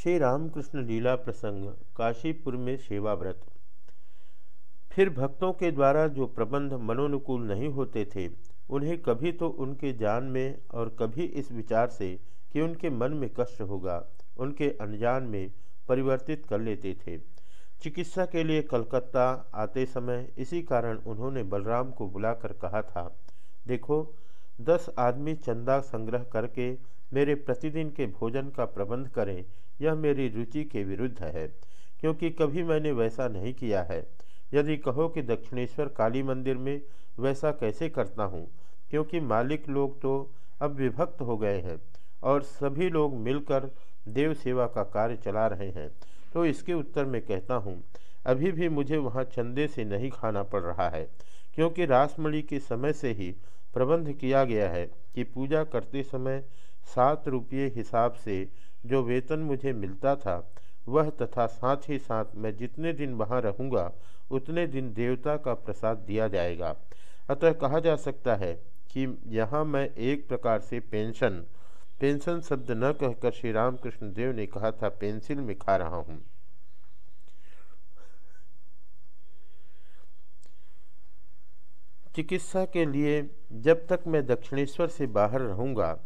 श्री रामकृष्ण लीला प्रसंग, काशीपुर में सेवा व्रत फिर भक्तों के द्वारा जो प्रबंध मनोनुकूल नहीं होते थे, उन्हें कभी तो उनके जान में और कभी इस विचार से कि उनके मन में कष्ट होगा, उनके अनजान में परिवर्तित कर लेते थे। चिकित्सा के लिए कलकत्ता आते समय इसी कारण उन्होंने बलराम को बुलाकर कहा था, देखो, दस आदमी चंदा संग्रह करके मेरे प्रतिदिन के भोजन का प्रबंध करें, यह मेरी रुचि के विरुद्ध है, क्योंकि कभी मैंने वैसा नहीं किया है। यदि कहो कि दक्षिणेश्वर काली मंदिर में वैसा कैसे करता हूँ? क्योंकि मालिक लोग तो अब विभक्त हो गए हैं, और सभी लोग मिलकर देव सेवा का कार्य चला रहे हैं। तो इसके उत्तर में कहता हूँ, अभी भी मुझे वहाँ चंदे से नहीं खाना पड़ रहा है, क्योंकि रासमणी के समय से ही प्रबंध किया गया है कि पूजा करते समय सात रुपये हिसाब से जो वेतन मुझे मिलता था, वह तथा साथ ही साथ मैं जितने दिन वहाँ रहूँगा, उतने दिन देवता का प्रसाद दिया जाएगा। अतः कहा जा सकता है कि यहाँ मैं एक प्रकार से पेंशन पेंशन शब्द न कहकर श्री रामकृष्ण देव ने कहा था, पेंसिल में खा रहा हूँ। चिकित्सा के लिए जब तक मैं दक्षिणेश्वर से बाहर रहूँगा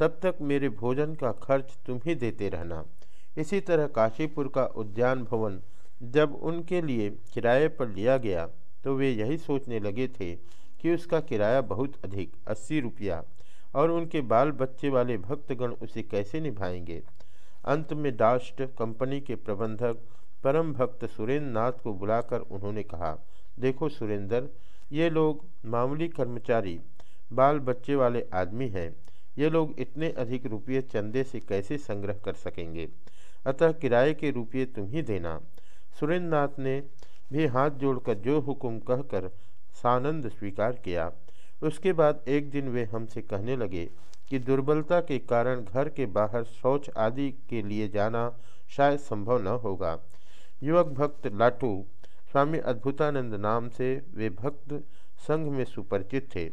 तब तक मेरे भोजन का खर्च तुम ही देते रहना। इसी तरह काशीपुर का उद्यान भवन जब उनके लिए किराए पर लिया गया तो वे यही सोचने लगे थे कि उसका किराया बहुत अधिक, अस्सी रुपया, और उनके बाल बच्चे वाले भक्तगण उसे कैसे निभाएँगे? अंत में डास्ट कंपनी के प्रबंधक परम भक्त सुरेंद्र नाथ को बुलाकर उन्होंने कहा, देखो सुरेंद्र, ये लोग मामूली कर्मचारी बाल बच्चे वाले आदमी हैं। ये लोग इतने अधिक रुपये चंदे से कैसे संग्रह कर सकेंगे? अतः किराए के रुपये तुम ही देना। सुरेंद्रनाथ ने भी हाथ जोड़कर जो हुक्म कहकर सानंद स्वीकार किया। उसके बाद एक दिन वे हमसे कहने लगे कि दुर्बलता के कारण घर के बाहर शौच आदि के लिए जाना शायद संभव न होगा। युवक भक्त लाटू, स्वामी अद्भुतानंद नाम से वे भक्त संघ में सुपरिचित थे।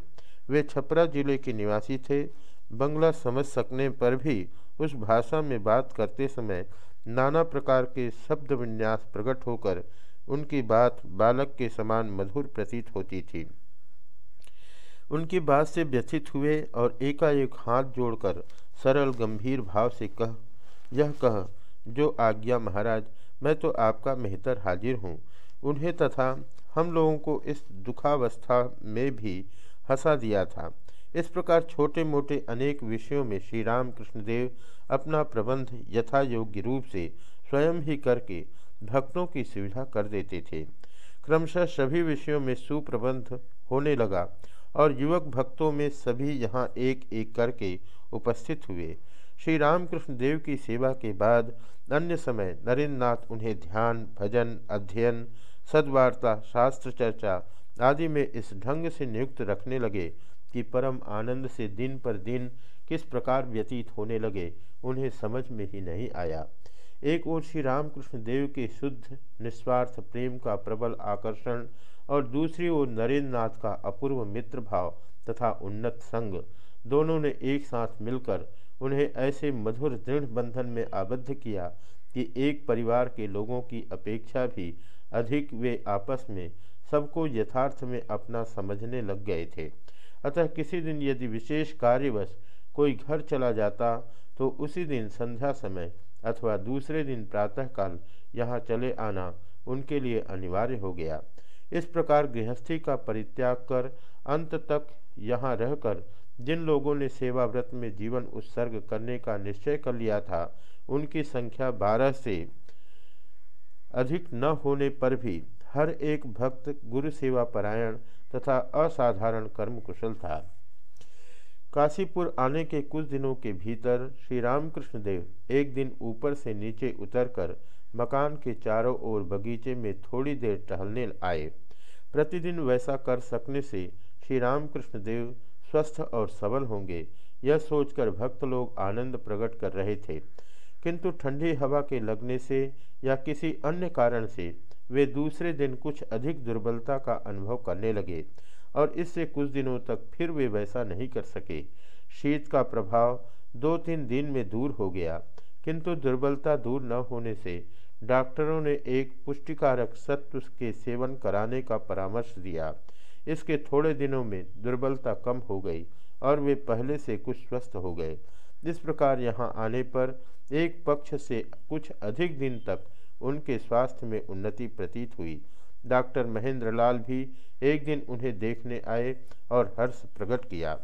वे छपरा ज़िले के निवासी थे। बंगला समझ सकने पर भी उस भाषा में बात करते समय नाना प्रकार के शब्द विन्यास प्रकट होकर उनकी बात बालक के समान मधुर प्रतीत होती थी। उनकी बात से व्यथित हुए और एकाएक हाथ जोड़कर सरल गंभीर भाव से कह, यह कह, जो आज्ञा महाराज, मैं तो आपका मेहतर हाजिर हूँ। उन्हें तथा हम लोगों को इस दुखावस्था में भी हंसा दिया था। इस प्रकार छोटे मोटे अनेक विषयों में श्री राम कृष्णदेव अपना प्रबंध यथा योग्य रूप से स्वयं ही करके भक्तों की सुविधा कर देते थे। क्रमशः सभी विषयों में सुप्रबंध होने लगा और युवक भक्तों में सभी यहाँ एक एक करके उपस्थित हुए। श्री रामकृष्ण देव की सेवा के बाद अन्य समय नरेंद्र नाथ उन्हें ध्यान, भजन, अध्ययन, सद्वार्ता, शास्त्र चर्चा आदि में इस ढंग से नियुक्त रखने लगे कि परम आनंद से दिन पर दिन किस प्रकार व्यतीत होने लगे, उन्हें समझ में ही नहीं आया। एक ओर श्री रामकृष्ण देव के शुद्ध, निस्वार्थ प्रेम का प्रबल आकर्षण और दूसरी ओर नरेंद्र नाथ का अपूर्व मित्र भाव तथा उन्नत संग, दोनों ने एक साथ मिलकर उन्हें ऐसे मधुर दृढ़ बंधन में आबद्ध किया कि एक परिवार के लोगों की अपेक्षा भी अधिक वे आपस में सबको यथार्थ में अपना समझने लग गए थे। अतः किसी दिन यदि विशेष कार्यवश कोई घर चला जाता तो उसी दिन संध्या समय अथवा दूसरे दिन प्रातःकाल यहाँ चले आना उनके लिए अनिवार्य हो गया। इस प्रकार गृहस्थी का परित्याग कर अंत तक यहाँ रहकर जिन लोगों ने सेवा व्रत में जीवन उत्सर्ग करने का निश्चय कर लिया था, उनकी संख्या बारह से अधिक न होने पर भी हर एक भक्त गुरु सेवा परायण तथा असाधारण कर्म कुशल था। काशीपुर आने के कुछ दिनों के भीतर श्री रामकृष्ण देव एक दिन ऊपर से नीचे उतरकर मकान के चारों ओर बगीचे में थोड़ी देर टहलने आए। प्रतिदिन वैसा कर सकने से श्री रामकृष्ण देव स्वस्थ और सबल होंगे, यह सोचकर भक्त लोग आनंद प्रकट कर रहे थे। किंतु ठंडी हवा के लगने से या किसी अन्य कारण से वे दूसरे दिन कुछ अधिक दुर्बलता का अनुभव करने लगे और इससे कुछ दिनों तक फिर वे वैसा नहीं कर सके। शीत का प्रभाव दो तीन दिन में दूर हो गया, किंतु दुर्बलता दूर न होने से डॉक्टरों ने एक पुष्टिकारक सत्व के सेवन कराने का परामर्श दिया। इसके थोड़े दिनों में दुर्बलता कम हो गई और वे पहले से कुछ स्वस्थ हो गए। इस प्रकार यहाँ आने पर एक पक्ष से कुछ अधिक दिन तक उनके स्वास्थ्य में उन्नति प्रतीत हुई। डॉक्टर महेंद्र लाल भी एक दिन उन्हें देखने आए और हर्ष प्रकट किया।